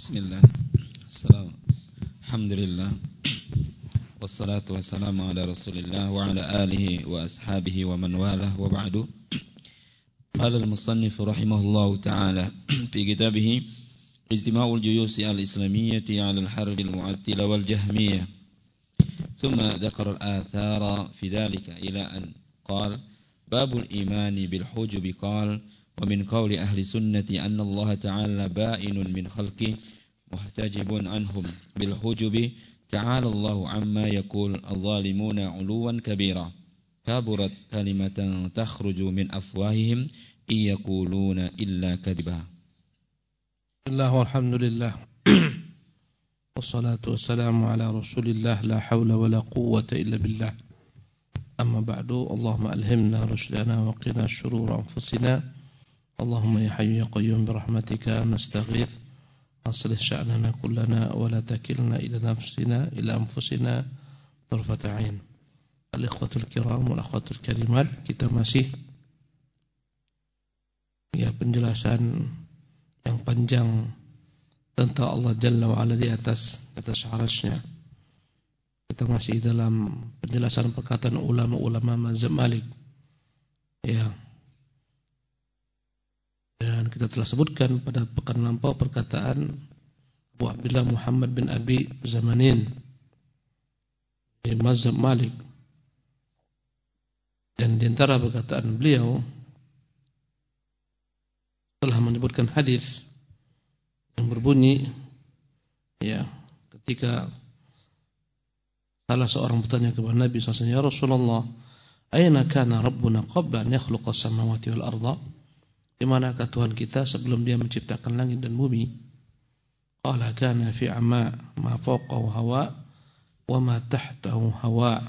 بسم الله. السلام. الحمد لله. والصلاة والسلام على رسول الله وعلى آله وأصحابه ومن والاه وبعد. قال المصنف رحمه الله تعالى في كتابه اجتماع الجيوش الإسلامية على الحرب المعتلة والجهمية. ثم ذكر الآثار في ذلك إلى أن قال باب الإيمان بالحجب قال ومن قول أهل السنة أن الله تعالى بائن من خلقه محتجب عنهم بالحجب. تعالى الله عما يقول الظالمون علوا كبيرا. كبرت كلمة تخرج من أفواههم إن يقولون إلا كذبا. بسم الله والحمد لله. والصلاة والسلام على رسول الله. لا حول ولا قوة إلا بالله. أما بعد اللهم ألهمنا رشدنا وقنا شرور أنفسنا. اللهم يا حي يا قيوم برحمتك نستغيث أصلح شأننا كلنا ولا تكلنا إلى نفسنا إلى أنفسنا طرفة عين الإخوة الكرام والأخوات الكريمات kita masih ya penjelasan yang panjang tentang Allah Jalla wa'ala di atas atas arasnya kita masih dalam penjelasan perkataan ulama-ulama mazhab Malik ya dan kita telah sebutkan pada pekan lampau perkataan Abu Abdullah Muhammad bin Abi Zamanin di mazhab Malik. Dan di antara perkataan beliau telah menyebutkan hadis yang berbunyi ya ketika salah seorang bertanya kepada Nabi SAW ya Rasulullah aina kana rabbuna qabla an yakhluqa as-samawati wal arda di manakah Tuhan kita sebelum dia menciptakan langit dan bumi qala kana fi ama ma fawqahu hawa wa ma tahtahu hawa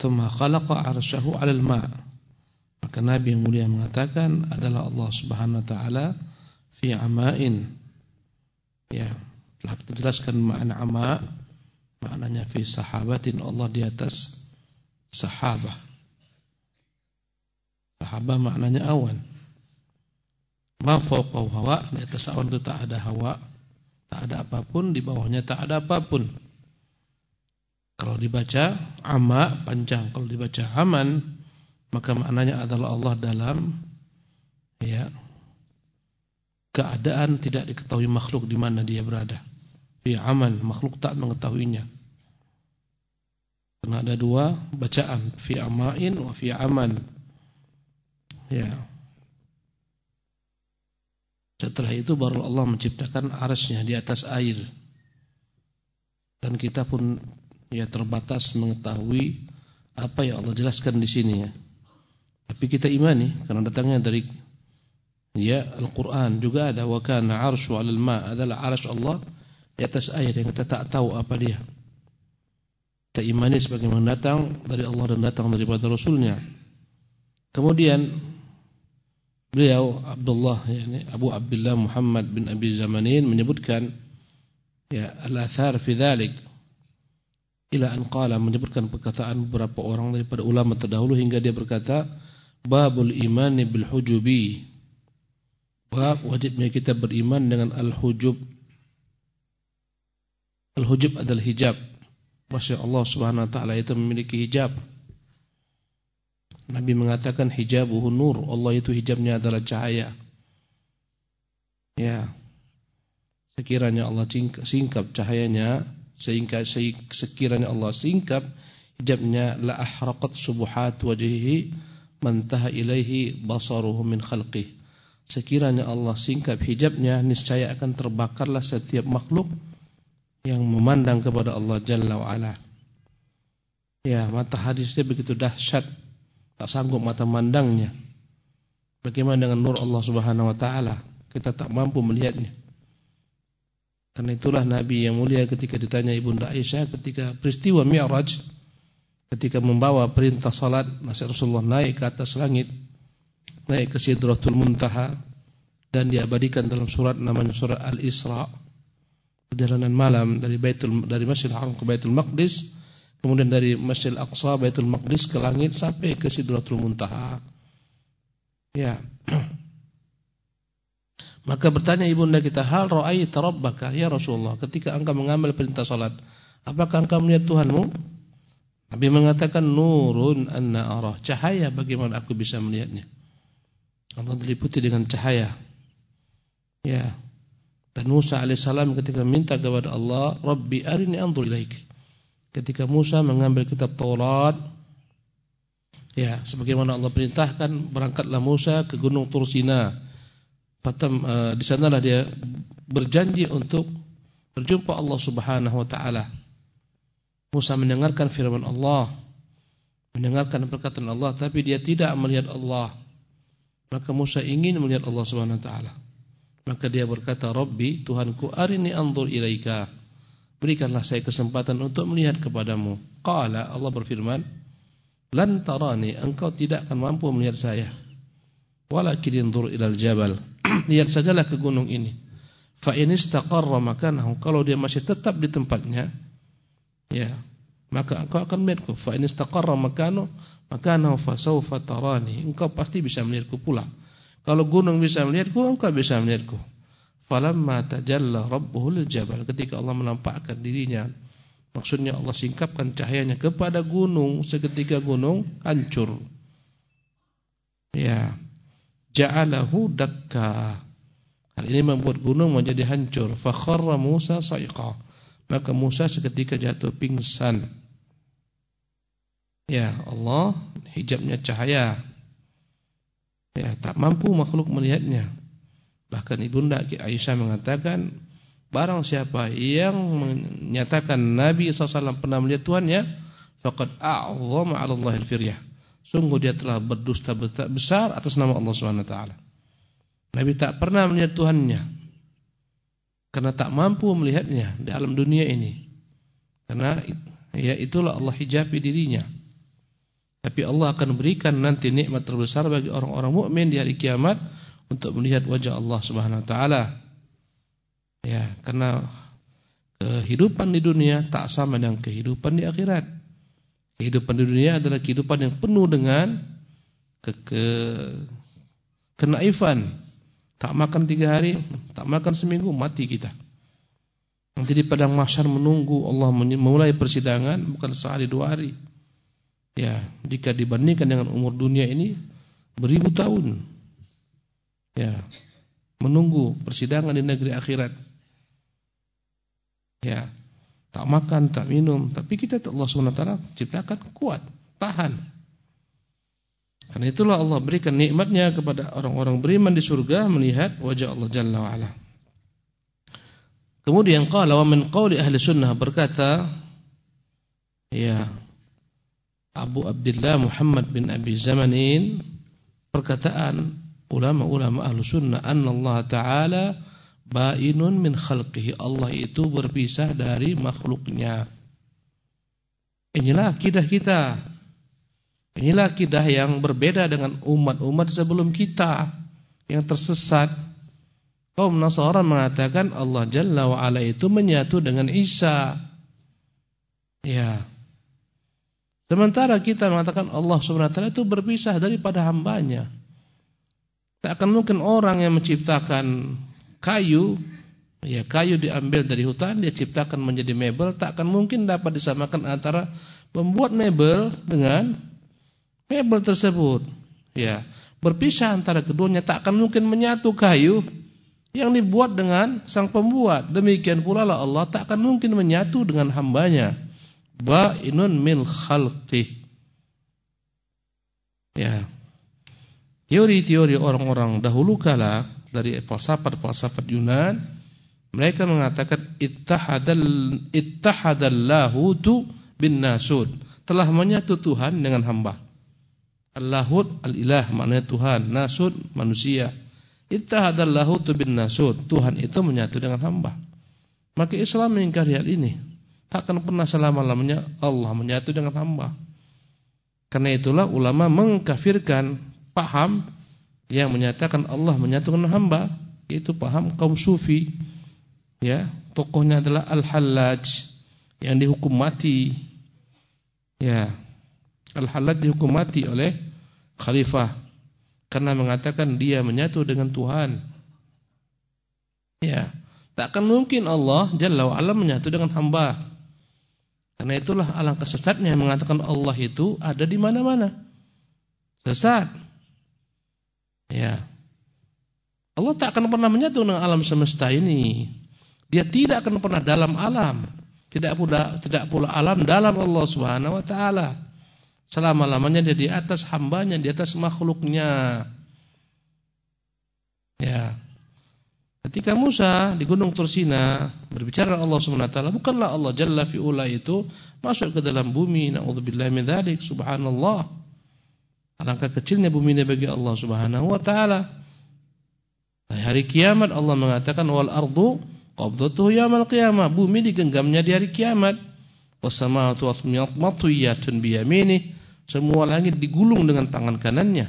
thumma khalaqa 'arsyahu 'ala al-ma' Maka Nabi yang mulia mengatakan adalah Allah Subhanahu wa taala fi amain. Ya, telah dijelaskan makna ama maknanya fi sahabatin Allah di atas sahabah. Sahabah maknanya awan. Ma fawqahu hawa, di atas awan itu tak ada hawa, tak ada apa pun, di bawahnya tak ada apa pun. Kalau dibaca ama panjang, kalau dibaca aman maka maknanya adalah Allah dalam ya keadaan tidak diketahui makhluk di mana dia berada. Fi aman, makhluk tak mengetahuinya. Karena ada dua bacaan, fi amain wa fi aman. Ya. Setelah itu baru Allah menciptakan arasnya di atas air. Dan kita pun ya terbatas mengetahui apa yang Allah jelaskan di sini ya. Tapi kita imani karena datangnya dari ya Al-Qur'an juga ada wa kana 'arsyu 'alal ma adalah 'arsy Allah di atas air yang kita tak tahu apa dia. Kita imani sebagaimana datang dari Allah dan datang daripada Rasulnya. Kemudian beliau Abdullah yakni Abu Abdullah Muhammad bin Abi Zamanin menyebutkan ya al-athar fi dzalik ila an qala menyebutkan perkataan beberapa orang daripada ulama terdahulu hingga dia berkata Babul imani bil hujubi. Bab wajibnya kita beriman dengan al-hujub. Al-hujub adalah hijab. Masya Allah subhanahu wa ta'ala itu memiliki hijab. Nabi mengatakan hijabuhu nur. Allah itu hijabnya adalah cahaya. Ya. Sekiranya Allah singkap cahayanya. Sehingga sekiranya Allah singkap hijabnya la ahraqat subuhat wajhihi mantaha ilaihi basaruhu min khalqih. Sekiranya Allah singkap hijabnya, niscaya akan terbakarlah setiap makhluk yang memandang kepada Allah Jalla wa'ala. Ya, mata hadisnya begitu dahsyat, tak sanggup mata mandangnya. Bagaimana dengan nur Allah Subhanahu wa taala? Kita tak mampu melihatnya. Karena itulah Nabi yang mulia ketika ditanya Ibunda Aisyah ketika peristiwa Mi'raj ketika membawa perintah salat Masya Rasulullah naik ke atas langit naik ke Sidratul Muntaha dan diabadikan dalam surat namanya surat Al-Isra perjalanan malam dari Baitul dari Masjidil Haram ke Baitul Maqdis kemudian dari Masjidil Aqsa Baitul Maqdis ke langit sampai ke Sidratul Muntaha ya Maka bertanya ibunda kita, hal ro'ai tarabbaka ya Rasulullah ketika engkau mengambil perintah salat, apakah engkau melihat Tuhanmu? Nabi mengatakan nurun anna arah, cahaya bagaimana aku bisa melihatnya. Allah diliputi dengan cahaya. Ya. Dan Musa alaihissalam ketika minta kepada Allah, Rabbi arini anzur ilaik. Ketika Musa mengambil kitab Taurat, ya, sebagaimana Allah perintahkan, berangkatlah Musa ke Gunung Tursina Patam, uh, di sanalah dia berjanji untuk berjumpa Allah Subhanahu wa taala. Musa mendengarkan firman Allah, mendengarkan perkataan Allah, tapi dia tidak melihat Allah. Maka Musa ingin melihat Allah Subhanahu wa taala. Maka dia berkata, "Rabbi, Tuhanku, arini anzur ilaika." Berikanlah saya kesempatan untuk melihat kepadamu. Qala Allah berfirman, "Lan tarani, engkau tidak akan mampu melihat saya." Walakin inzur ilal jabal lihat sajalah ke gunung ini. Fa in istaqarra makanahu, kalau dia masih tetap di tempatnya, ya, maka engkau akan melihatku. Fa in istaqarra makanahu, makanahu fa sawfa tarani. Engkau pasti bisa melihatku pula. Kalau gunung bisa melihatku, engkau bisa melihatku. Falamma tajalla rabbuhu lil jabal, ketika Allah menampakkan dirinya Maksudnya Allah singkapkan cahayanya kepada gunung seketika gunung hancur. Ya ja'alahu dakka. Hal ini membuat gunung menjadi hancur. Fakharra Musa sa'iqa. Maka Musa seketika jatuh pingsan. Ya Allah, hijabnya cahaya. Ya, tak mampu makhluk melihatnya. Bahkan ibunda Aisyah mengatakan, barang siapa yang menyatakan Nabi SAW pernah melihat faqad a'zama 'ala Allah al-firyah Sungguh dia telah berdusta besar atas nama Allah SWT. Nabi tak pernah melihat Tuhannya. Karena tak mampu melihatnya di alam dunia ini. Karena ya itulah Allah hijabi dirinya. Tapi Allah akan berikan nanti nikmat terbesar bagi orang-orang mukmin di hari kiamat untuk melihat wajah Allah Subhanahu wa taala. Ya, karena kehidupan di dunia tak sama dengan kehidupan di akhirat. Kehidupan di dunia adalah kehidupan yang penuh dengan ke, ke kenaifan. Tak makan tiga hari, tak makan seminggu, mati kita. Nanti di padang mahsyar menunggu Allah memulai persidangan bukan sehari dua hari. Ya, jika dibandingkan dengan umur dunia ini beribu tahun. Ya, menunggu persidangan di negeri akhirat. Ya, Tak makan, tak minum. Tapi kita Allah SWT ciptakan kuat, tahan. Karena itulah Allah berikan nikmatnya kepada orang-orang beriman di surga melihat wajah Allah Jalla wa'ala. Kemudian qala wa min qawli ahli sunnah berkata ya Abu Abdullah Muhammad bin Abi Zamanin perkataan ulama-ulama ahli sunnah Allah Ta'ala bainun min khalqihi. Allah itu berpisah dari makhluknya. Inilah akidah kita. Inilah akidah yang berbeda dengan umat-umat sebelum kita yang tersesat. Kaum Nasara mengatakan Allah Jalla wa ala itu menyatu dengan Isa. Ya. Sementara kita mengatakan Allah Subhanahu wa taala itu berpisah daripada hambanya. Tak akan mungkin orang yang menciptakan kayu ya kayu diambil dari hutan dia ciptakan menjadi mebel tak akan mungkin dapat disamakan antara membuat mebel dengan mebel tersebut. Ya berpisah antara keduanya tak akan mungkin menyatu kayu yang dibuat dengan sang pembuat. Demikian pula lah Allah tak akan mungkin menyatu dengan hambanya. Ba'inun min khalqih. Ya teori-teori orang-orang dahulu kala dari falsafat-falsafat Yunan mereka mengatakan ittahadal ittahadallahu bin nasud telah menyatu Tuhan dengan hamba. Allahud al-ilah maknanya Tuhan nasud manusia. Ittahadallahu bin nasud Tuhan itu menyatu dengan hamba. Maka Islam mengingkari hal ini. Takkan pernah selama-lamanya Allah menyatu dengan hamba. Karena itulah ulama mengkafirkan paham yang menyatakan Allah menyatukan hamba itu paham kaum sufi ya tokohnya adalah Al-Hallaj yang dihukum mati ya Al-Hallaj dihukum mati oleh khalifah karena mengatakan dia menyatu dengan Tuhan Takkan mungkin Allah Jalla wa'ala menyatu dengan hamba. Karena itulah alangkah sesatnya mengatakan Allah itu ada di mana-mana. Sesat. Ya. Allah tak akan pernah menyatu dengan alam semesta ini. Dia tidak akan pernah dalam alam. Tidak pula tidak pula alam dalam Allah Subhanahu wa taala. Selama-lamanya dia di atas hambanya, di atas makhluknya. Ya. Ketika Musa di Gunung Tursina berbicara Allah Subhanahu wa taala, bukanlah Allah Jalla fi itu masuk ke dalam bumi. Nauzubillahi min dzalik. Subhanallah. Alangkah kecilnya bumi ini bagi Allah Subhanahu wa taala. Hari kiamat Allah mengatakan wal ardu qabdatuhu yaumil qiyamah. Bumi digenggamnya di hari kiamat. Wassamawati matwiyatun biyaminih. Semua langit digulung dengan tangan kanannya.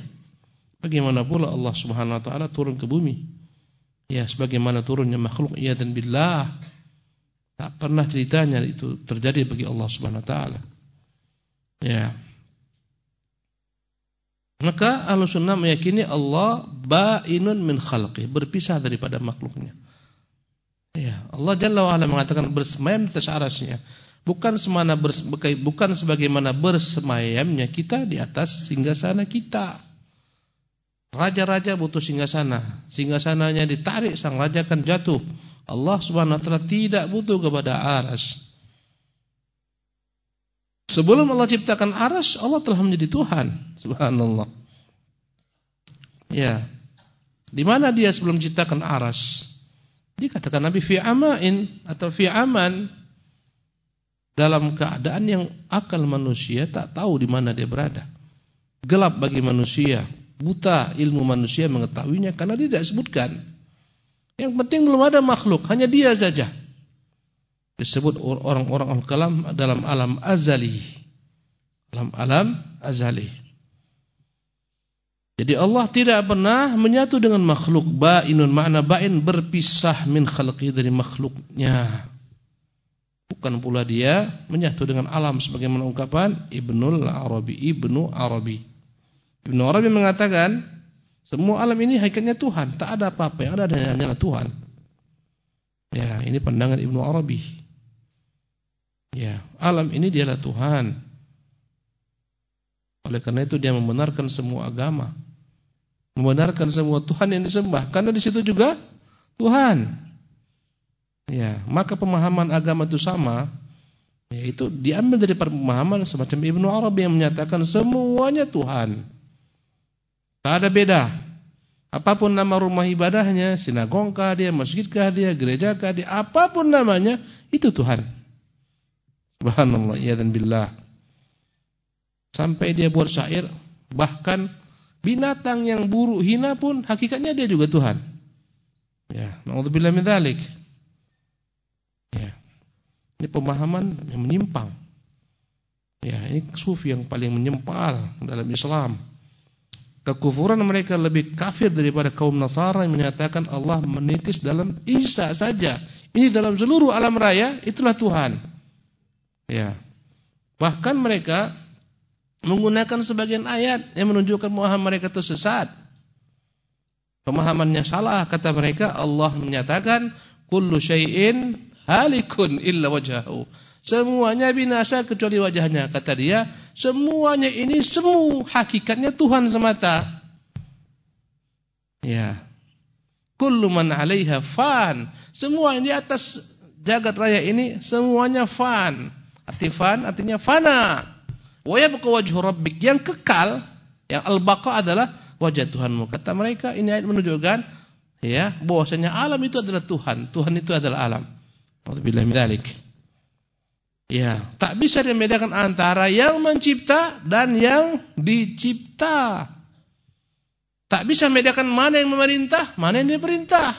Bagaimana pula Allah Subhanahu wa taala turun ke bumi? Ya sebagaimana turunnya makhluk ya dan billah. Tak pernah ceritanya itu terjadi bagi Allah Subhanahu wa taala. Ya. Maka Ahlussunnah meyakini Allah bainun min khalqi, berpisah daripada makhluknya. Ya, Allah Jalla wa ala mengatakan bersemayam di atas arasnya. Bukan semana bukan sebagaimana bersemayamnya kita di atas singgasana kita. Raja-raja butuh singgasana. Singgasananya ditarik sang raja akan jatuh. Allah Subhanahu wa taala tidak butuh kepada aras. Sebelum Allah ciptakan aras, Allah telah menjadi Tuhan. Subhanallah. Ya. Di mana dia sebelum ciptakan aras? Dikatakan Nabi fi amain atau fi aman dalam keadaan yang akal manusia tak tahu di mana dia berada. Gelap bagi manusia buta ilmu manusia mengetahuinya karena dia tidak sebutkan. Yang penting belum ada makhluk, hanya dia saja. Disebut orang-orang al-kalam dalam alam azali. Dalam alam azali. Jadi Allah tidak pernah menyatu dengan makhluk. Ba'inun makna ba'in berpisah min khalqi dari makhluknya. Bukan pula dia menyatu dengan alam sebagaimana ungkapan Ibnul Arabi, Ibnu Arabi. Ibn Arabi mengatakan semua alam ini hakikatnya Tuhan, tak ada apa-apa yang ada hanyalah Tuhan. Ya, ini pandangan Ibnu Arabi. Ya, alam ini dialah Tuhan. Oleh karena itu dia membenarkan semua agama. Membenarkan semua Tuhan yang disembah karena di situ juga Tuhan. Ya, maka pemahaman agama itu sama yaitu diambil dari pemahaman semacam Ibnu Arabi yang menyatakan semuanya Tuhan. Tak ada beda. Apa pun nama rumah ibadahnya, sinagongkah dia, masjidkah dia, gerejakah dia, apa pun namanya, itu Tuhan. Subhanallah, ya dan billah. Sampai dia buat syair, bahkan binatang yang buruk hina pun hakikatnya dia juga Tuhan. Ya, naudzubillah min dzalik. Ya. Ini pemahaman yang menyimpang. Ya, ini sufi yang paling menyempal dalam Islam. Kekufuran mereka lebih kafir daripada kaum Nasara yang menyatakan Allah menitis dalam Isa saja. Ini dalam seluruh alam raya itulah Tuhan. Ya. Bahkan mereka menggunakan sebagian ayat yang menunjukkan bahwa mereka itu sesat. Pemahamannya salah kata mereka Allah menyatakan kullu syai'in halikun illa wajhahu. Semuanya binasa kecuali wajahnya. Kata dia, semuanya ini semu. Hakikatnya Tuhan semata. Ya. Kullu man alaiha fan. Semua yang di atas jagat raya ini semuanya fan. Arti fan artinya fana. Wa yabqa wajhu rabbik. Yang kekal, yang al-baqa adalah wajah Tuhanmu. Kata mereka, ini ayat menunjukkan ya, bahwasanya alam itu adalah Tuhan. Tuhan itu adalah alam. Alhamdulillah dzalik. Ya, tak bisa membedakan antara yang mencipta dan yang dicipta. Tak bisa membedakan mana yang memerintah, mana yang diperintah.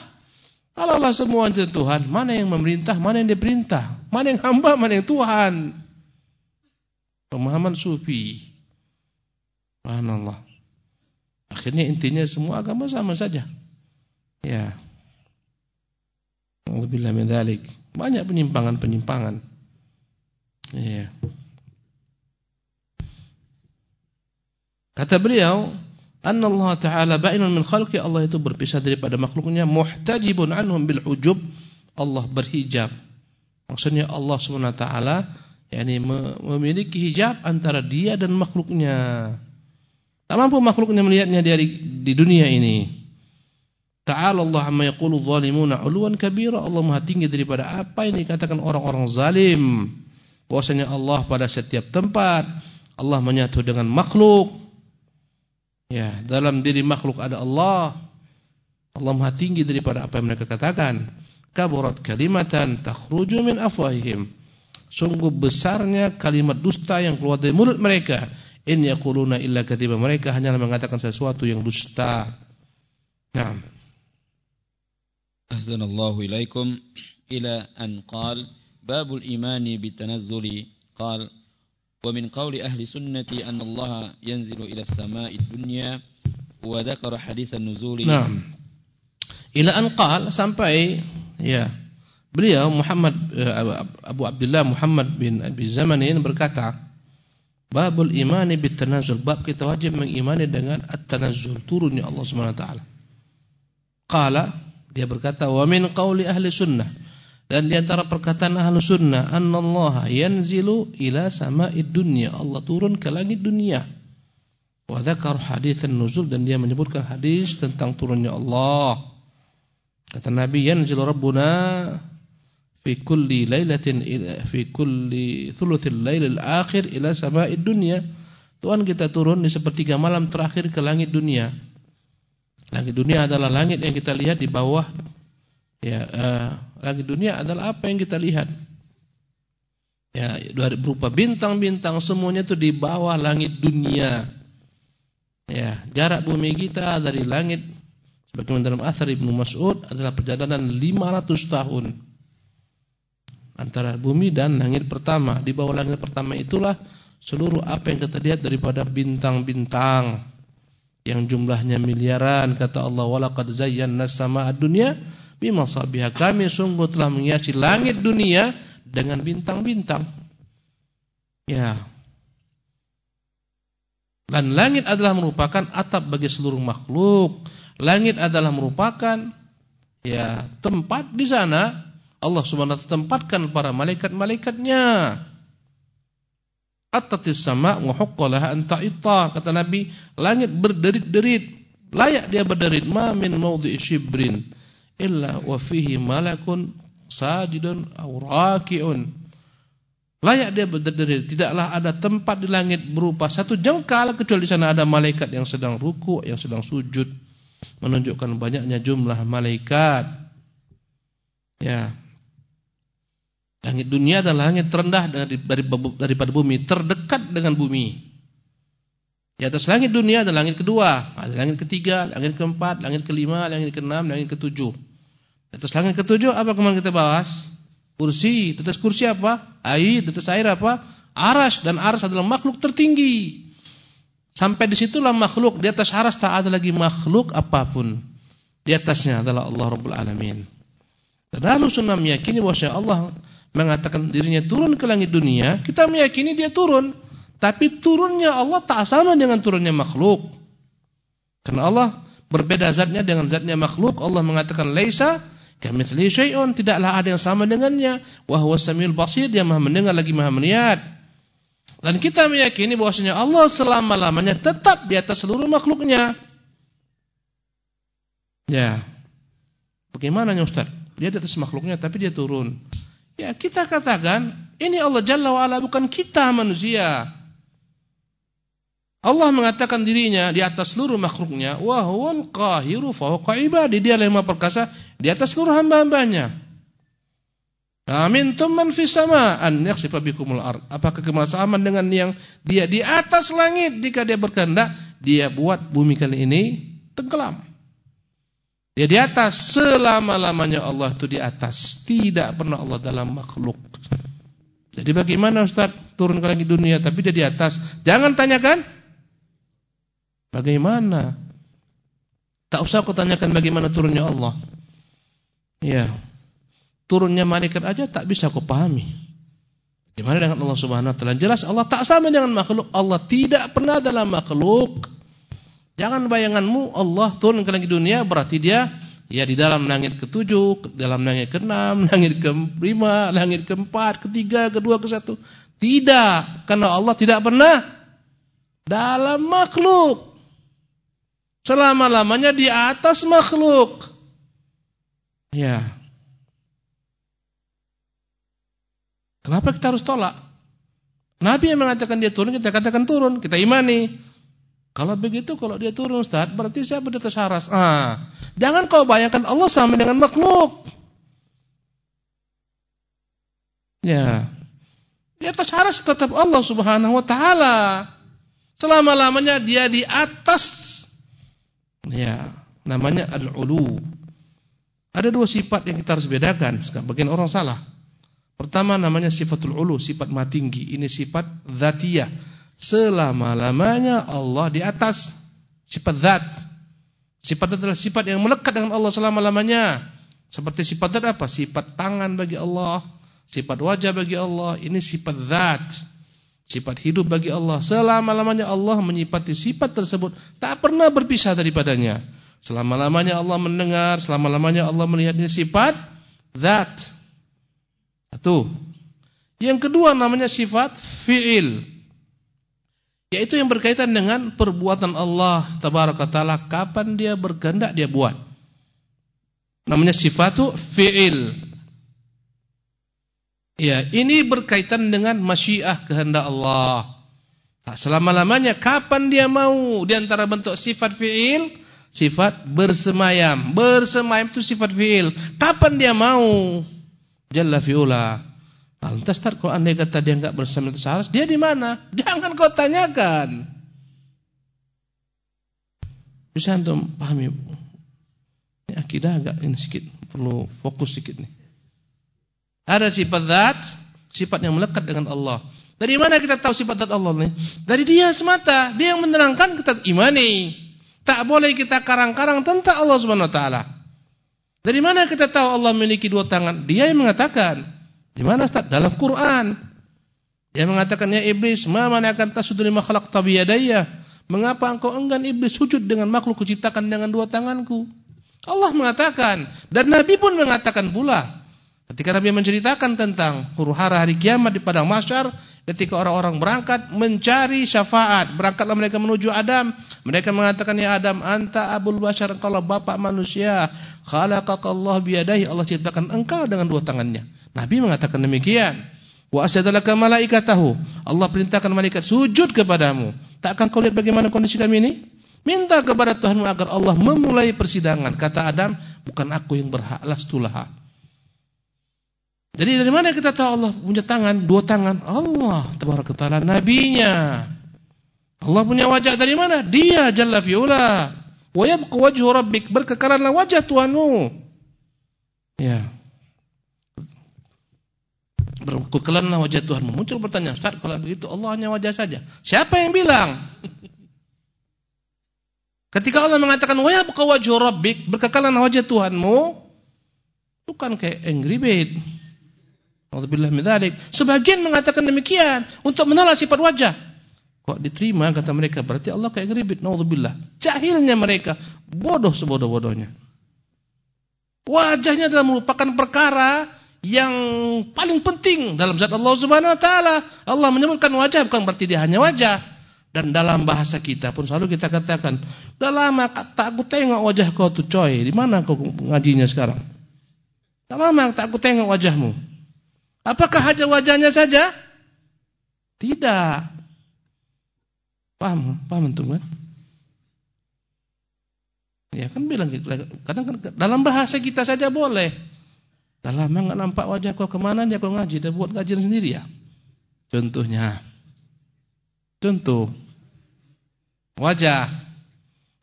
Kalau Allah semua itu Tuhan, mana yang memerintah, mana yang diperintah, mana yang hamba, mana yang Tuhan. Pemahaman sufi. Subhanallah. Akhirnya intinya semua agama sama saja. Ya. Alhamdulillah min Banyak penyimpangan-penyimpangan. Iya. Kata beliau, "Anna Allah Ta'ala ba'inun min khalqi Allah itu berpisah daripada makhluknya, muhtajibun anhum bil hujub." Allah berhijab. Maksudnya Allah SWT yakni memiliki hijab antara dia dan makhluknya. Tak mampu makhluknya melihatnya dari di dunia ini. Ta'ala Allah amma yaqulu zalimuna 'uluwan kabira. Allah Maha tinggi daripada apa yang dikatakan orang-orang zalim. Bahwasanya Allah pada setiap tempat Allah menyatu dengan makhluk. Ya, dalam diri makhluk ada Allah. Allah Maha tinggi daripada apa yang mereka katakan kaburat kalimatan takhruju min afwahihim. Sungguh besarnya kalimat dusta yang keluar dari mulut mereka. In yaquluna illa kadiba. Mereka hanya mengatakan sesuatu yang dusta. Nah ahsanallahu ilaikum. Ila an qal babul imani bitanazzuli. Qal wa min qawli ahli sunnati anna Allah yanzilu ila as-sama'i dunya wa dhakara hadits an-nuzuli nah ila an qal sampai ya beliau Muhammad Abu Abdullah Muhammad bin Abi Zamanin berkata Babul imani bitanazul bab kita wajib mengimani dengan at-tanazzul turunnya Allah Subhanahu wa taala. Qala dia berkata, "Wa min qauli ahli sunnah." Dan di antara perkataan ahli sunnah, "Annallaha yanzilu ila sama'id dunya." Allah turun ke langit dunia. Wa dzakar haditsan nuzul dan dia menyebutkan hadis tentang turunnya Allah. Kata Nabi, "Yanzilu Rabbuna fi kulli lailatin fi kulli thuluthil lailil akhir ila sama'id dunya." Tuhan kita turun di sepertiga malam terakhir ke langit dunia. Langit dunia adalah langit yang kita lihat di bawah. Ya, uh, langit dunia adalah apa yang kita lihat. Ya, berupa bintang-bintang semuanya itu di bawah langit dunia. Ya, jarak bumi kita dari langit sebagaimana dalam asar Ibnu Mas'ud adalah perjalanan 500 tahun. Antara bumi dan langit pertama. Di bawah langit pertama itulah seluruh apa yang kita lihat daripada bintang-bintang. Yang jumlahnya miliaran kata Allah walaqad zayyana as-samaa'a dunya bimasabiha kami sungguh telah menghiasi langit dunia dengan bintang-bintang. Ya. Dan langit adalah merupakan atap bagi seluruh makhluk langit adalah merupakan ya tempat di sana Allah Subhanahu tempatkan para malaikat-malaikatnya. Atatis sama wa huqqalaha an ta'ita. Kata Nabi langit berderit-derit. Layak dia berderit. Ma min mawdhi'i shibrin illa wa fihi malakun sajidun aw layak dia berderit tidaklah ada tempat di langit berupa satu jengkal kecuali di sana ada malaikat yang sedang ruku yang sedang sujud menunjukkan banyaknya jumlah malaikat ya Langit dunia adalah langit terendah dari, dari, daripada bumi, terdekat dengan bumi. Di atas langit dunia ada langit kedua, ada langit ketiga, langit keempat, langit kelima, langit keenam, langit ketujuh. Di atas langit ketujuh apa kemarin kita bahas? Kursi. Di atas kursi apa? Air. Di atas air apa? Aras. Dan aras adalah makhluk tertinggi. Sampai di situlah makhluk. Di atas aras tak ada lagi makhluk apa pun. Di atasnya adalah Allah Rabbul Alamin. Dan sunnah meyakini bahwa Allah mengatakan dirinya turun ke langit dunia, kita meyakini dia turun. Tapi turunnya Allah tak sama dengan turunnya makhluk. Karena Allah berbeda zatnya dengan zatnya makhluk. Allah mengatakan laisa kamitsli syai'un, tidaklah ada yang sama dengannya. Wa basir, dia Maha mendengar lagi Maha melihat. Dan kita meyakini bahwasanya Allah selama-lamanya tetap di atas seluruh makhluknya. Ya. Bagaimana Ustaz? Dia di atas makhluknya tapi dia turun. Ya kita katakan ini Allah Jalla wa'ala bukan kita manusia. Allah mengatakan dirinya di atas seluruh makhluknya. Wahuwal qahiru fawqa ibadi. Dia yang perkasa di atas seluruh hamba-hambanya. Amin man fis sama an yakhsifa bikumul ard. Apakah kemasaman dengan yang dia di atas langit jika dia berkehendak dia buat bumi kali ini tenggelam. Dia di atas selama-lamanya Allah itu di atas. Tidak pernah Allah dalam makhluk. Jadi bagaimana Ustaz turun ke langit dunia tapi dia di atas? Jangan tanyakan bagaimana. Tak usah kau tanyakan bagaimana turunnya Allah. Ya. Turunnya malaikat aja tak bisa kau pahami. Gimana dengan Allah Subhanahu wa taala? Jelas Allah tak sama dengan makhluk. Allah tidak pernah dalam makhluk. Jangan bayanganmu Allah turun ke langit dunia berarti dia Ya di dalam langit ketujuh, dalam langit keenam, langit kelima, langit keempat, ketiga, kedua, ke satu. Tidak, karena Allah tidak pernah dalam makhluk. Selama-lamanya di atas makhluk. Ya. Kenapa kita harus tolak? Nabi yang mengatakan dia turun, kita katakan turun, kita imani. Kalau begitu, kalau dia turun Ustaz, berarti saya di atas. Ah, jangan kau bayangkan Allah sama dengan makhluk. Ya. Di atas tetap Allah Subhanahu wa taala. Selama-lamanya dia di atas. Ya, namanya al-ulu. Ada dua sifat yang kita harus bedakan. Sebagian orang salah. Pertama namanya sifatul ulu, sifat maha tinggi. Ini sifat zatiyah selama-lamanya Allah di atas sifat zat. Sifat adalah sifat yang melekat dengan Allah selama-lamanya. Seperti sifat zat apa? Sifat tangan bagi Allah, sifat wajah bagi Allah, ini sifat zat. Sifat hidup bagi Allah. Selama-lamanya Allah menyifati sifat tersebut, tak pernah berpisah daripadanya. Selama-lamanya Allah mendengar, selama-lamanya Allah melihat ini sifat zat. Satu. Yang kedua namanya sifat fi'il. Yaitu yang berkaitan dengan perbuatan Allah taala kapan dia berkehendak dia buat. Namanya sifatu fi'il. Ya, ini berkaitan dengan masyiah kehendak Allah. Tak selama-lamanya kapan dia mau di antara bentuk sifat fi'il, sifat bersemayam. Bersemayam itu sifat fi'il. Kapan dia mau? Jalla fi'ula. Lantas tar kalau anda kata dia enggak bersama tersaras, dia di mana? Jangan kau tanyakan. Bisa antum pahami? Ini akidah agak ini sedikit perlu fokus sedikit nih. Ada sifat zat, sifat yang melekat dengan Allah. Dari mana kita tahu sifat zat Allah nih? Dari dia semata. Dia yang menerangkan kita imani. Tak boleh kita karang-karang tentang Allah Subhanahu wa taala. Dari mana kita tahu Allah memiliki dua tangan? Dia yang mengatakan. Di mana Ustaz? Dalam Quran. Dia mengatakan ya iblis, "Ma akan tasjudu lima khalaqta bi yadayya?" Mengapa engkau enggan iblis sujud dengan makhluk kuciptakan dengan dua tanganku? Allah mengatakan dan Nabi pun mengatakan pula ketika Nabi menceritakan tentang huru-hara hari kiamat di padang mahsyar ketika orang-orang berangkat mencari syafaat berangkatlah mereka menuju Adam mereka mengatakan ya Adam anta abul bashar kalau bapak manusia khalaqakallah biyadahi Allah ciptakan engkau dengan dua tangannya Nabi mengatakan demikian. Wa asyadalaka malaikatahu. Allah perintahkan malaikat sujud kepadamu. Tak akan kau lihat bagaimana kondisi kami ini? Minta kepada Tuhanmu agar Allah memulai persidangan. Kata Adam, bukan aku yang berhak, lastulah. Jadi dari mana kita tahu Allah punya tangan, dua tangan? Allah tabaraka taala nabinya. Allah punya wajah dari mana? Dia jalla fi'ula. Wa yabqa wajhu rabbik, wajah Tuhanmu. Ya. Berkelanlah wajah Tuhan. Muncul pertanyaan, Ustaz, kalau begitu Allah hanya wajah saja. Siapa yang bilang? Ketika Allah mengatakan, "Wa yabqa wajhu rabbik," berkekalanlah wajah Tuhanmu, bukan kayak angry bird. Alhamdulillah min Sebagian mengatakan demikian untuk menolak sifat wajah. Kok diterima kata mereka berarti Allah kayak bird. Alhamdulillah. Jahilnya mereka, bodoh sebodoh-bodohnya. Wajahnya adalah merupakan perkara yang paling penting dalam zat Allah Subhanahu wa taala. Allah menyebutkan wajah bukan berarti dia hanya wajah. Dan dalam bahasa kita pun selalu kita katakan, "Udah lama tak aku tengok wajah kau tuh coy. Di mana kau ngajinya sekarang?" Udah lama tak aku tengok wajahmu. Apakah hanya wajahnya saja? Tidak. Paham? Paham tuh kan? Ya kan bilang gitu. Kadang kan dalam bahasa kita saja boleh. Dah lama enggak nampak wajah kau ke mana aja kau ngaji? Dah buat kajian sendiri ya? Contohnya. Contoh. Wajah.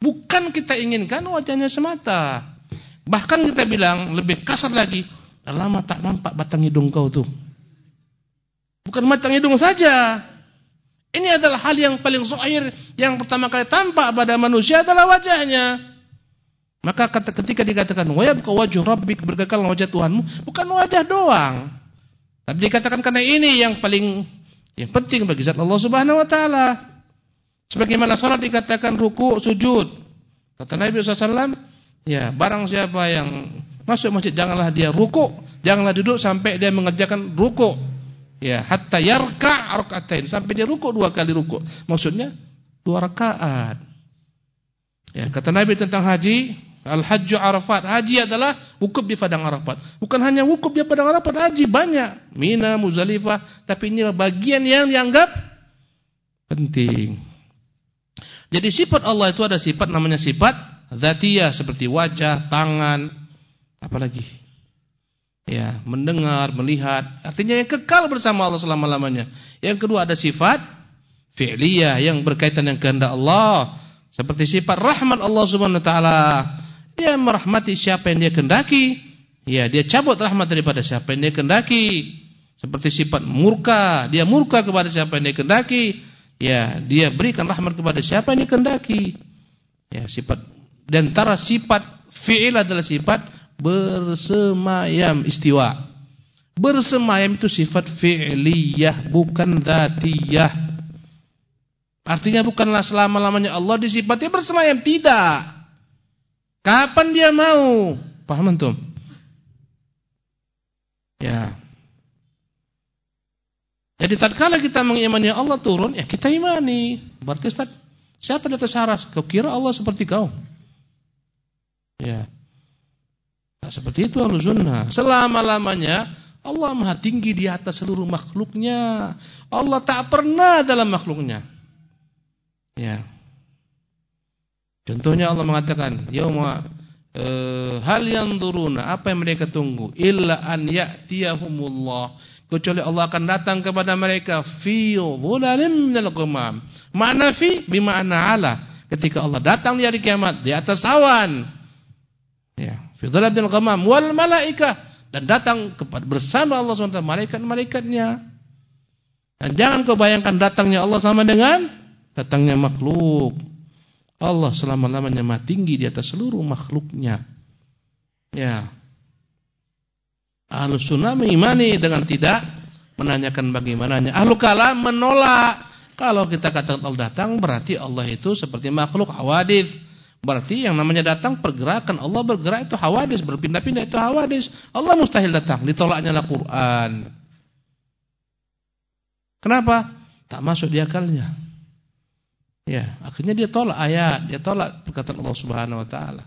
Bukan kita inginkan wajahnya semata. Bahkan kita bilang lebih kasar lagi. Dah lama tak nampak batang hidung kau tuh. Bukan batang hidung saja. Ini adalah hal yang paling zahir yang pertama kali tampak pada manusia adalah wajahnya. Maka ketika dikatakan wajah wajhu rabbik berkekal wajah Tuhanmu, bukan wajah doang. Tapi dikatakan karena ini yang paling yang penting bagi zat Allah Subhanahu wa taala. Sebagaimana salat dikatakan ruku, sujud. Kata Nabi SAW, Ya, barang siapa yang masuk masjid janganlah dia ruku, janganlah duduk sampai dia mengerjakan ruku. Ya, hatta yarka' rakaatain sampai dia ruku dua kali ruku. Maksudnya dua rakaat. Ya, kata Nabi tentang haji, al-hajju Arafat. Haji adalah wukuf di padang Arafat. Bukan hanya wukuf di padang Arafat, haji banyak. Mina, Muzdalifah, tapi ini bagian yang dianggap penting. Jadi sifat Allah itu ada sifat namanya sifat zatiyah seperti wajah, tangan, apalagi ya, mendengar, melihat, artinya yang kekal bersama Allah selama-lamanya. Yang kedua ada sifat fi'liyah yang berkaitan dengan kehendak Allah, seperti sifat rahmat Allah Subhanahu wa taala. Dia merahmati siapa yang dia kehendaki. Ya, dia cabut rahmat daripada siapa yang dia kehendaki. Seperti sifat murka, dia murka kepada siapa yang dia kehendaki. Ya, dia berikan rahmat kepada siapa yang dia kehendaki. Ya, sifat dan antara sifat fi'il adalah sifat bersemayam istiwa. Bersemayam itu sifat fi'liyah bukan dzatiyah. Artinya bukanlah selama-lamanya Allah disifati bersemayam, tidak. Kapan dia mau? Paham antum? Ya. Jadi tatkala kita mengimani Allah turun, ya kita imani. Berarti Ustaz, siapa di atas? Kau kira Allah seperti kau? Ya. Nah, seperti itu ahlu sunnah. Selama-lamanya Allah maha tinggi di atas seluruh makhluknya. Allah tak pernah dalam makhluknya. Ya. Contohnya Allah mengatakan, Yauma eh, hal yang turuna apa yang mereka tunggu illa an ya'tiyahumullah kecuali Allah akan datang kepada mereka fi dhulalim minal ghamam. Fi bima'na ala. Ketika Allah datang di hari kiamat di atas awan Ya, fi dhalabil ghamam wal malaikah dan datang kepada bersama Allah SWT malaikat-malaikatnya. Dan jangan kau bayangkan datangnya Allah sama dengan datangnya makhluk. Allah selama-lamanya maha tinggi di atas seluruh makhluknya. Ya. Ahlu sunnah mengimani dengan tidak menanyakan bagaimananya. Ahlu kalam menolak. Kalau kita katakan Allah datang berarti Allah itu seperti makhluk hawadith. Berarti yang namanya datang pergerakan Allah bergerak itu hawadis, berpindah-pindah itu hawadis. Allah mustahil datang, ditolaknya lah Quran. Kenapa? Tak masuk di akalnya. Ya, akhirnya dia tolak ayat, dia tolak perkataan Allah Subhanahu wa taala.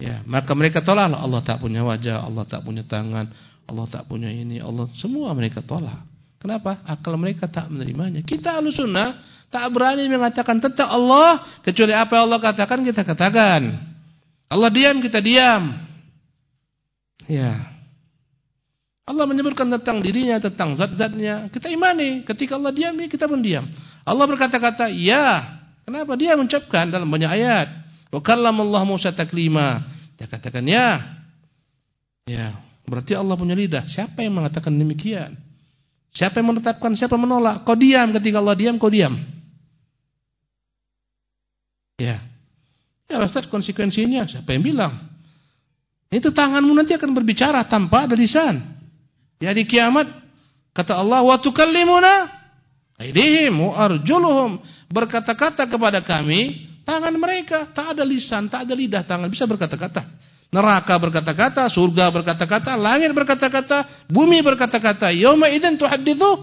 Ya, maka mereka tolak Allah tak punya wajah, Allah tak punya tangan, Allah tak punya ini, Allah semua mereka tolak. Kenapa? Akal mereka tak menerimanya. Kita Ahlussunnah Tak berani mengatakan tentang Allah kecuali apa yang Allah katakan kita katakan. Allah diam kita diam. Ya. Allah menyebutkan tentang dirinya, tentang zat-zatnya. Kita imani. Ketika Allah diam, kita pun diam. Allah berkata-kata, ya. Kenapa? Dia mengucapkan dalam banyak ayat. Wa kallamallahu Musa taklima. Dia katakan, ya. Ya. Berarti Allah punya lidah. Siapa yang mengatakan demikian? Siapa yang menetapkan, siapa menolak? Kau diam. Ketika Allah diam, kau diam. Ya. Ya Ustaz konsekuensinya siapa yang bilang? Itu tanganmu nanti akan berbicara tanpa ada lisan. Ya di kiamat kata Allah wa tukallimuna aydihim wa arjuluhum berkata-kata kepada kami tangan mereka tak ada lisan, tak ada lidah tangan bisa berkata-kata. Neraka berkata-kata, surga berkata-kata, langit berkata-kata, bumi berkata-kata. Yauma idzin tuhadditsu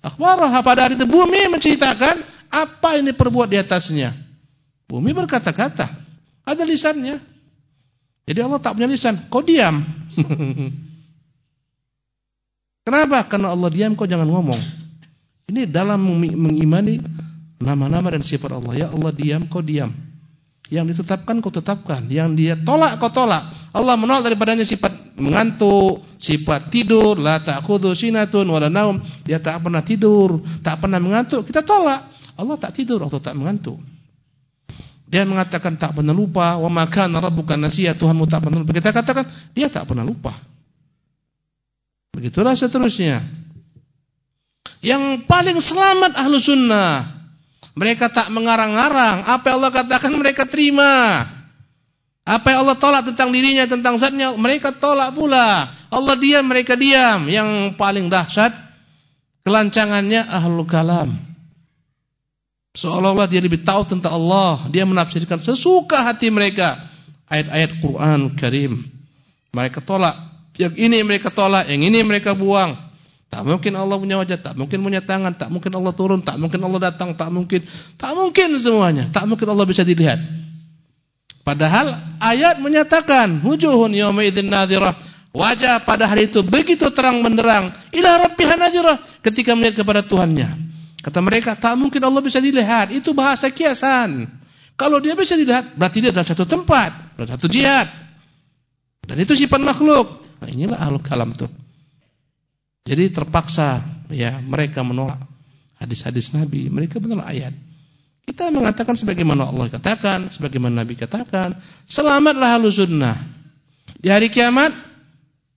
akhbaraha pada hari itu bumi menceritakan apa yang diperbuat di atasnya. Bumi berkata-kata. Ada lisannya. Jadi Allah tak punya lisan. Kau diam. Kenapa? Karena Allah diam kau jangan ngomong. Ini dalam mengimani nama-nama dan sifat Allah. Ya Allah diam kau diam. Yang ditetapkan kau tetapkan. Yang dia tolak kau tolak. Allah menolak daripadanya sifat mengantuk, sifat tidur, la ta'khudhu sinatun wala naum. Dia tak pernah tidur, tak pernah mengantuk. Kita tolak. Allah tak tidur atau tak mengantuk. Dia mengatakan tak pernah lupa, wa maka rabbuka nasiya, Tuhanmu tak pernah lupa. Kita katakan dia tak pernah lupa. Begitulah seterusnya. Yang paling selamat ahlu sunnah. Mereka tak mengarang-arang. Apa yang Allah katakan mereka terima. Apa yang Allah tolak tentang dirinya, tentang zatnya, mereka tolak pula. Allah diam, mereka diam. Yang paling dahsyat, kelancangannya ahlu kalam. Seolah-olah dia lebih tahu tentang Allah. Dia menafsirkan sesuka hati mereka. Ayat-ayat Quran Karim. Mereka tolak. Yang ini mereka tolak. Yang ini mereka buang. Tak mungkin Allah punya wajah. Tak mungkin punya tangan. Tak mungkin Allah turun. Tak mungkin Allah datang. Tak mungkin. Tak mungkin semuanya. Tak mungkin Allah bisa dilihat. Padahal ayat menyatakan. Wujuhun yawmaidin nadhirah. Wajah pada hari itu begitu terang menderang. Ila rabbiha nadhirah. Ketika melihat kepada Tuhannya. Kata mereka, tak mungkin Allah bisa dilihat. Itu bahasa kiasan. Kalau dia bisa dilihat, berarti dia dalam satu tempat, dalam satu jihad. Dan itu sifat makhluk. Nah, inilah ahlul kalam tuh. Jadi terpaksa ya mereka menolak hadis-hadis Nabi, mereka menolak ayat. Kita mengatakan sebagaimana Allah katakan, sebagaimana Nabi katakan, selamatlah ahlu sunnah. Di hari kiamat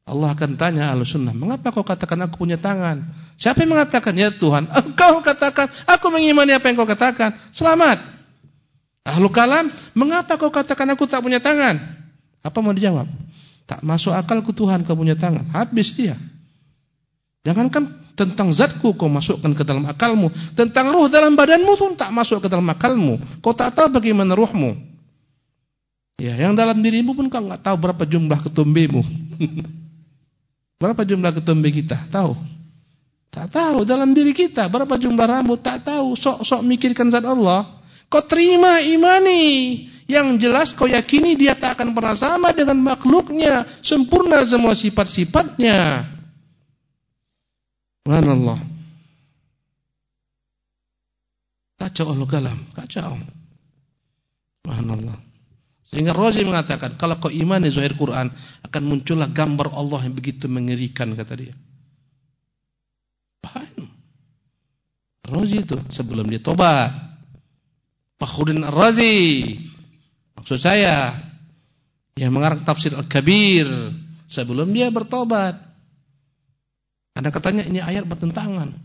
Allah akan tanya ahlu sunnah, mengapa kau katakan aku punya tangan? Siapa yang mengatakan? Ya Tuhan. Engkau katakan, aku mengimani apa yang kau katakan. Selamat. Ahlu kalam, mengapa kau katakan aku tak punya tangan? Apa mau dijawab? Tak masuk akalku Tuhan kau punya tangan. Habis dia. Jangankan tentang zatku kau masukkan ke dalam akalmu. Tentang ruh dalam badanmu pun tak masuk ke dalam akalmu. Kau tak tahu bagaimana ruhmu. Ya, yang dalam dirimu pun kau nggak tahu berapa jumlah ketumbemu. Berapa jumlah ketombe kita? Tahu? Tak tahu dalam diri kita berapa jumlah rambut, tak tahu. Sok-sok mikirkan zat Allah. Kau terima imani. Yang jelas kau yakini dia tak akan pernah sama dengan makhluknya. Sempurna semua sifat-sifatnya. Allah. Kacau Allah kalam. Kacau. Allah. Sehingga Razi mengatakan, kalau kau imani zahir Quran, akan muncullah gambar Allah yang begitu mengerikan, kata dia. Paham? Razi itu, sebelum dia tobat. Fakhruddin Razi. Maksud saya, yang mengarang tafsir Al-Kabir, sebelum dia bertobat. Karena katanya ini ayat bertentangan.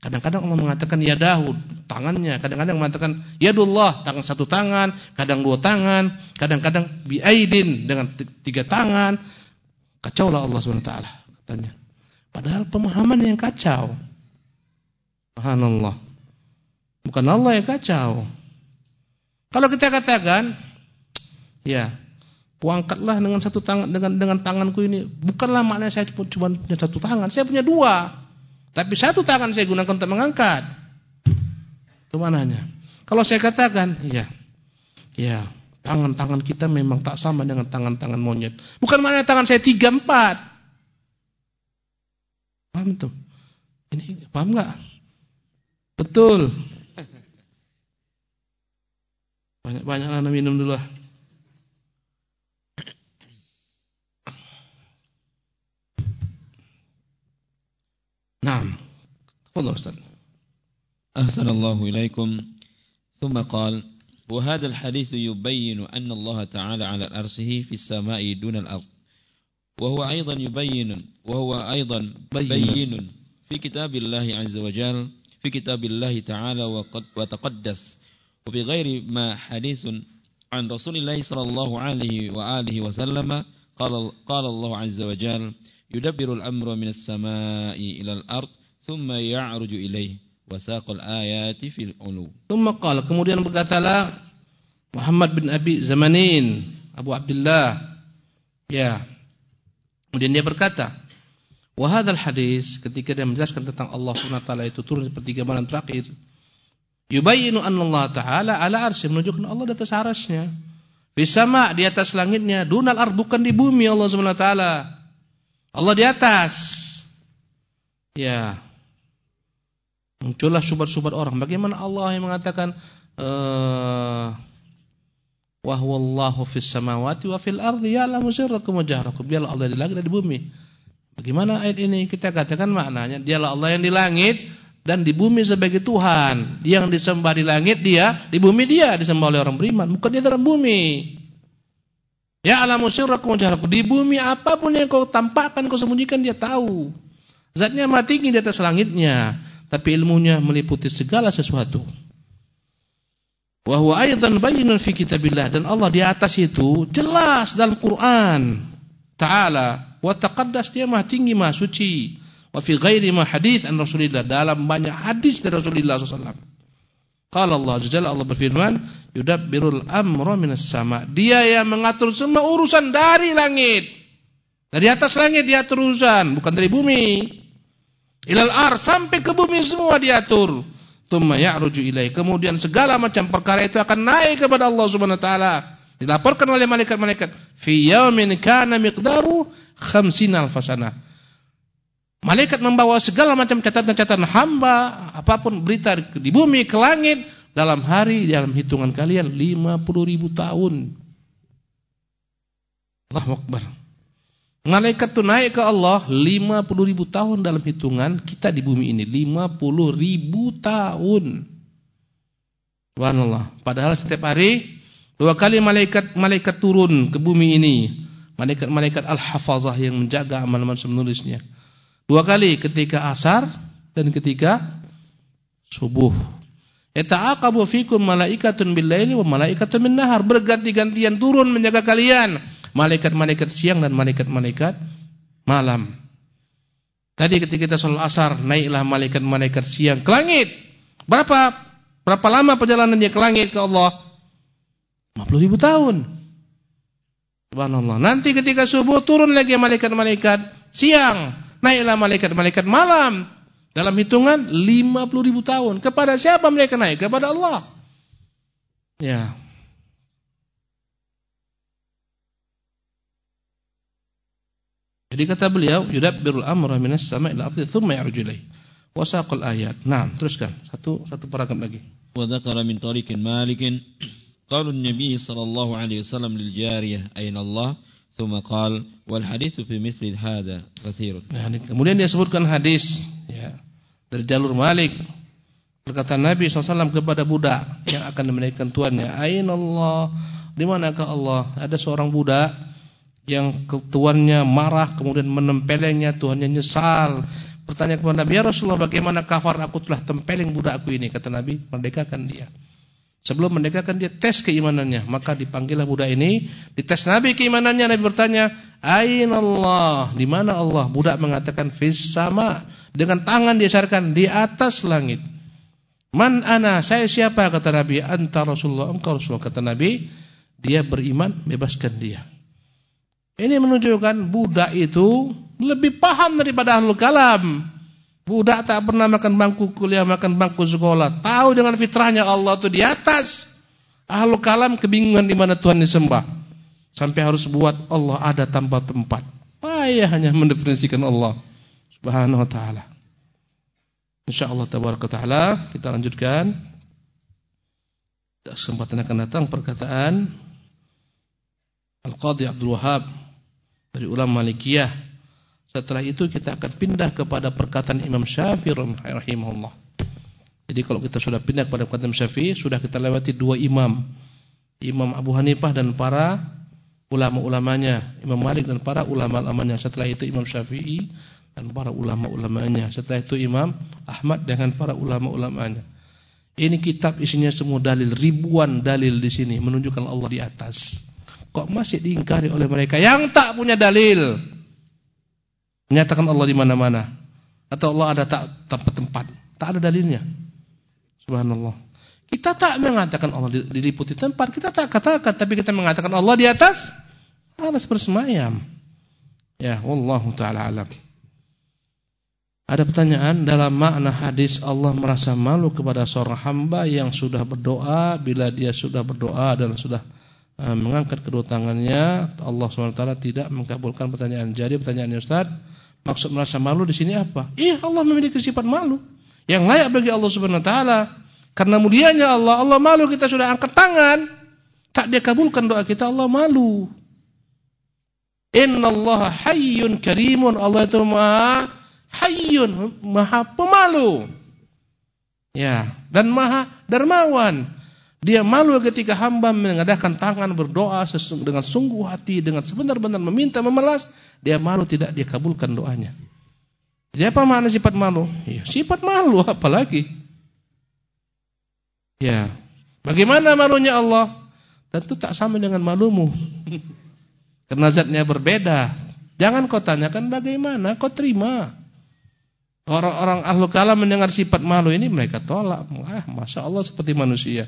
Kadang-kadang Allah mengatakan ya Daud, tangannya. Kadang-kadang mengatakan ya Yadullah, tangan satu tangan. Kadang dua tangan. Kadang-kadang biaidin dengan tiga tangan. Kacau lah Allah SWT katanya. Padahal pemahaman yang kacau. Subhanallah. Bukan Allah yang kacau. Kalau kita katakan, ya, puangkatlah dengan satu tangan dengan dengan tanganku ini. Bukanlah maknanya saya cuma punya satu tangan, saya punya dua. Tapi satu tangan saya gunakan untuk mengangkat. Itu mananya. Kalau saya katakan, ya, ya, tangan-tangan kita memang tak sama dengan tangan-tangan monyet. Bukan mana tangan saya tiga empat. Paham tuh? Ini paham nggak? Betul. Banyak-banyak minum dulu. نعم. تفضل أستاذ. أحسن الله إليكم. ثم قال وهذا الحديث يبين أن الله تعالى على أرشه في السماء دون الأرض. وهو أيضا يبين وهو أيضا بين. في كتاب الله عز وجل في كتاب الله تعالى وتقدس. وفي غير ما حديث عن رسول الله صلى الله عليه وآله وسلم قال, قال الله عز وجل yudabbirul amra minas samai ilal ard thumma ya'ruju ilaih wasaqal ayati fil ulu. Thumma qala kemudian berkatalah Muhammad bin Abi Zamanin Abu Abdullah. Ya. Kemudian dia berkata wahad al hadis ketika dia menjelaskan tentang Allah SWT taala itu turun sepertiga malam terakhir Yubayinu anna Allah taala ala arsy menunjukkan Allah di atas arasnya di sama di atas langitnya dunal ar bukan di bumi Allah SWT wa taala. Allah di atas. Ya. Muncullah subat-subat orang. Bagaimana Allah yang mengatakan uh, wa huwallahu fis samawati wa fil ardi ya'lamu sirrakum wa jahrakum. Dialah Allah di langit dan di bumi. Bagaimana ayat ini? Kita katakan maknanya dialah Allah yang di langit dan di bumi sebagai Tuhan. Yang disembah di langit dia, di bumi dia disembah oleh orang beriman, bukan dia dalam bumi. Ya alamu sirrakum jahrakum. Di bumi apa pun yang kau tampakkan, kau sembunyikan dia tahu. Zatnya mati tinggi di atas langitnya, tapi ilmunya meliputi segala sesuatu. Wa huwa aidan bayyinun fi kitabillah dan Allah di atas itu jelas dalam Quran Ta'ala wa taqaddas dia maha tinggi maha suci wa fi ghairi ma hadis an Rasulillah dalam banyak hadis dari Rasulullah SAW Qala Allah Jalla Allah berfirman, "Yudabbirul amra minas sama." Dia yang mengatur semua urusan dari langit. Dari atas langit dia urusan, bukan dari bumi. Ilal ar sampai ke bumi semua diatur. Tsumma ya'ruju ilai. Kemudian segala macam perkara itu akan naik kepada Allah Subhanahu wa taala. Dilaporkan oleh malaikat-malaikat, "Fi yaumin kana miqdaru 50 alfasana." Malaikat membawa segala macam catatan-catatan hamba, apa pun berita di bumi ke langit dalam hari dalam hitungan kalian 50 ribu tahun. Allahu Akbar. Malaikat itu naik ke Allah 50 ribu tahun dalam hitungan kita di bumi ini 50 ribu tahun. Subhanallah. Padahal setiap hari dua kali malaikat malaikat turun ke bumi ini. Malaikat-malaikat al-hafazah yang menjaga amal-amal menulisnya. Dua kali ketika asar dan ketika subuh. Eta'aqabu fikum malaikatun bil-laili wa malaikatun bin-nahar. Berganti-gantian turun menjaga kalian. Malaikat-malaikat siang dan malaikat-malaikat malam. Tadi ketika kita sholat asar, naiklah malaikat-malaikat siang ke langit. Berapa berapa lama perjalanannya ke langit ke Allah? 50 ribu tahun. Subhanallah. Nanti ketika subuh turun lagi malaikat-malaikat siang naiklah malaikat-malaikat malam dalam hitungan 50 ribu tahun. Kepada siapa mereka naik? Kepada Allah. Ya. Jadi kata beliau, yudabbirul amra minas sama'i ila ardi thumma yarju ilayhi. Wasaqal ayat. Nah, teruskan. Satu satu paragraf lagi. Wa dzakara min tariqin malikin qala an-nabi sallallahu alaihi wasallam lil jariyah ayna Allah? ثم قال والحديث في مثل هذا كثير. Nah, kemudian dia sebutkan hadis ya, dari jalur Malik berkata Nabi SAW kepada budak yang akan menaikkan tuannya Aina Allah di manakah Allah ada seorang budak yang tuannya marah kemudian menempelengnya tuannya nyesal bertanya kepada Nabi ya Rasulullah bagaimana kafar aku telah tempeleng budakku ini kata Nabi merdekakan dia Sebelum mendekatkan dia tes keimanannya, maka dipanggillah budak ini, dites Nabi keimanannya. Nabi bertanya, "Aina Allah?" Di mana Allah? Budak mengatakan, "Fis sama." Dengan tangan diisyaratkan di atas langit. "Man ana?" Saya siapa? kata Nabi. "Anta Rasulullah." Engkau Rasulullah kata Nabi. Dia beriman, bebaskan dia. Ini menunjukkan budak itu lebih paham daripada ahlul kalam. Budak tak pernah makan bangku kuliah, makan bangku sekolah. Tahu dengan fitrahnya Allah itu di atas. Ahlu kalam kebingungan di mana Tuhan disembah. Sampai harus buat Allah ada tanpa tempat. Payah hanya mendefinisikan Allah Subhanahu wa taala. Insyaallah tabaraka taala kita lanjutkan. Kesempatan akan datang perkataan Al-Qadhi Abdul Wahab dari ulama Malikiyah setelah itu kita akan pindah kepada perkataan Imam Syafi'i rahimahullah. Jadi kalau kita sudah pindah kepada perkataan Syafi'i, sudah kita lewati dua imam. Imam Abu Hanifah dan para ulama-ulamanya, Imam Malik dan para ulama-ulamanya. Setelah itu Imam Syafi'i dan para ulama-ulamanya. Setelah itu Imam Ahmad dengan para ulama-ulamanya. Ini kitab isinya semua dalil, ribuan dalil di sini menunjukkan Allah di atas. Kok masih diingkari oleh mereka yang tak punya dalil? Menyatakan Allah di mana-mana. Atau Allah ada tak tempat-tempat. Tak ada dalilnya. Subhanallah. Kita tak mengatakan Allah diliputi tempat. Kita tak katakan. Tapi kita mengatakan Allah di atas. Alas bersemayam. Ya, Wallahu ta'ala alam. Ada pertanyaan dalam makna hadis Allah merasa malu kepada seorang hamba yang sudah berdoa bila dia sudah berdoa dan sudah uh, mengangkat kedua tangannya Allah SWT tidak mengkabulkan pertanyaan. Jadi pertanyaannya Ustaz, Maksud merasa malu di sini apa? Iya, Allah memiliki sifat malu yang layak bagi Allah Subhanahu wa taala. Karena mulianya Allah, Allah malu kita sudah angkat tangan, tak dia kabulkan doa kita, Allah malu. Innallaha hayyun karimun. Allah itu Maha hayyun, Maha pemalu. Ya, dan Maha dermawan. Dia malu ketika hamba mengadakan tangan berdoa dengan sungguh hati, dengan sebenar-benar meminta, memelas. Dia malu tidak dia kabulkan doanya. Jadi apa makna sifat malu? Ya, sifat malu apalagi. Ya. Bagaimana malunya Allah? Tentu tak sama dengan malumu. Karena zatnya berbeda. Jangan kau tanyakan bagaimana, kau terima. Orang-orang ahlu kalam mendengar sifat malu ini mereka tolak. Ah, Masya Allah seperti manusia.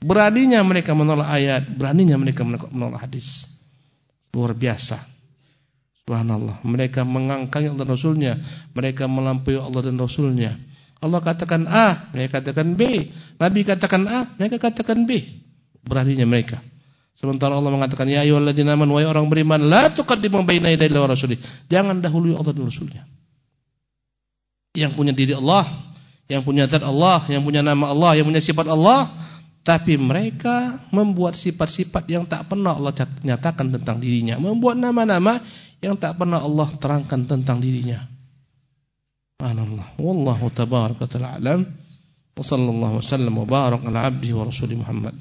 Beraninya mereka menolak ayat, beraninya mereka menolak hadis. Luar biasa. Subhanallah. Mereka mengangkangi Allah dan Rasulnya. Mereka melampaui Allah dan Rasulnya. Allah katakan A, mereka katakan B. Nabi katakan A, mereka katakan B. Beraninya mereka. Sementara Allah mengatakan ya ayyuhalladzina amanu wahai orang beriman la tuqaddimu baina yaday wa rasulih. Jangan dahului Allah dan Rasulnya. Yang punya diri Allah, yang punya zat Allah, yang punya nama Allah, yang punya sifat Allah, tapi mereka membuat sifat-sifat yang tak pernah Allah nyatakan tentang dirinya, membuat nama-nama yang tak pernah Allah terangkan tentang dirinya. Subhanallah. Wallahu tabaraka ta'ala alam. Wa sallallahu wa barak ala abdihi wa rasulih Muhammad.